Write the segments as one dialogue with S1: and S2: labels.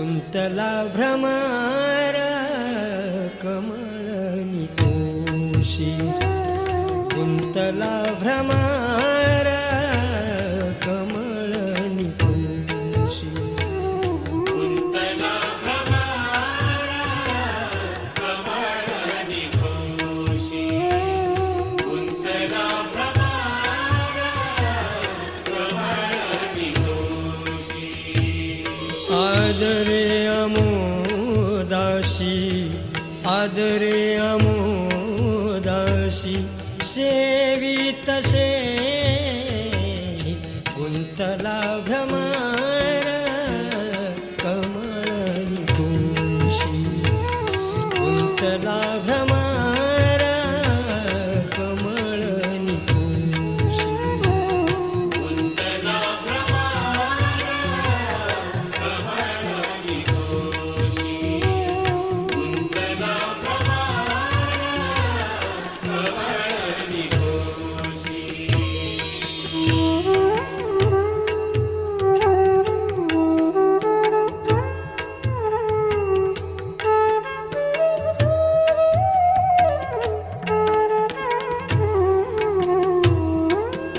S1: कुन्तला भ्रमर कमल कुन्तला भ्रम आदरे अमोदाशी आदरे अमोदाशी सेवितसे कुंतला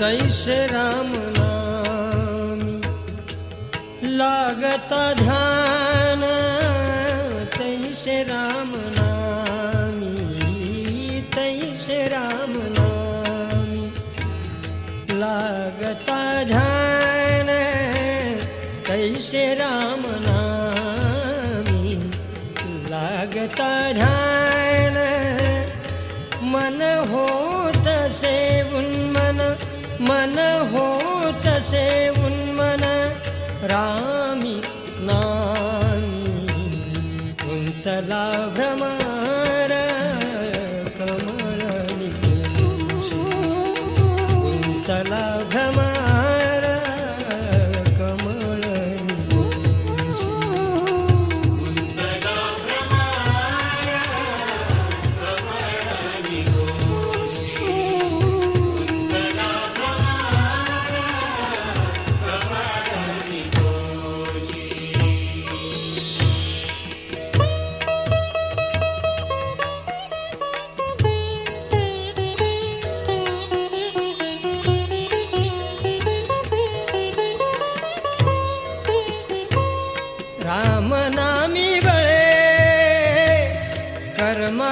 S1: कैसे राम नामी? लागता ध्यान तैसे राम नामी? तैसे लागता ध्यान तैसे राम नामी? लागता ध्यान मन होत से उन्मन रामी नामी। कुंतला भ्रमार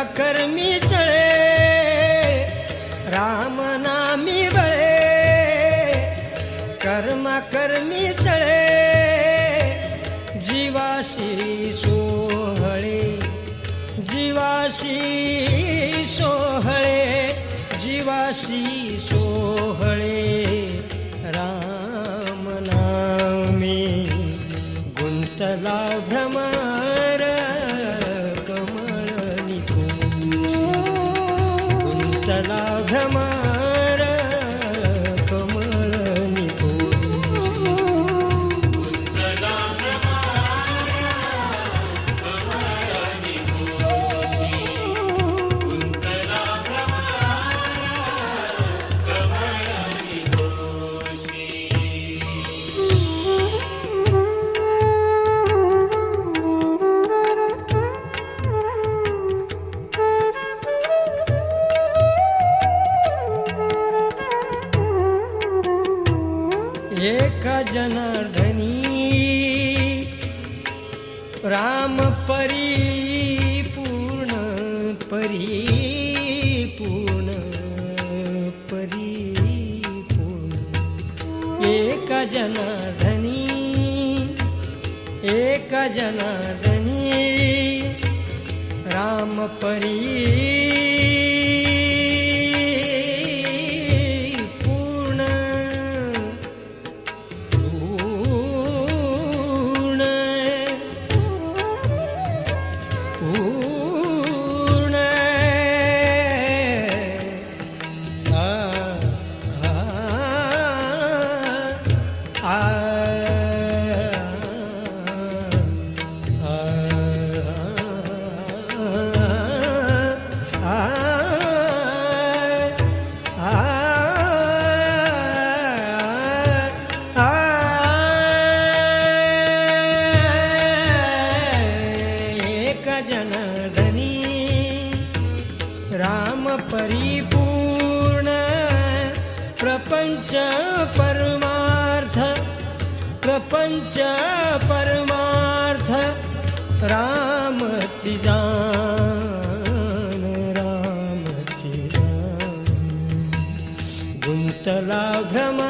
S1: कर्म चळे राम नामी बळे कर्म कर्मी चळे जीवाशी सोहळे जीवाशी सोहळे जीवाशी सोहळे, राम नामी, गुंतला भ्रमार गुंतला जनार्दनी। राम परिपूर्ण परिपूर्ण परिपूर्ण। एक जनार्दनी एक जनार्दनी। राम परिपूर्ण प्रपञ्च परमार्थ राम चिदान राम चिदान। गुन्तला भ्रमार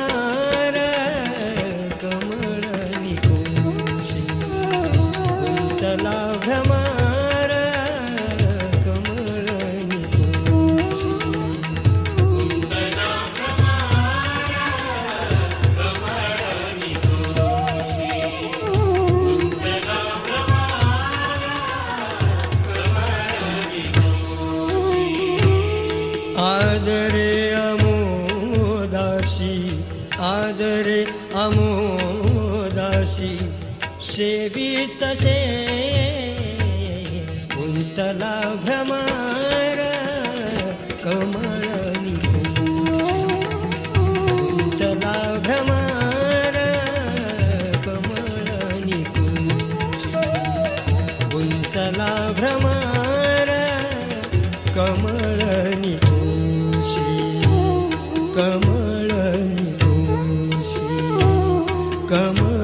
S1: आदरे अमोदाशी सेवितसे कुन्तला भ्रमार कमळनि கமல்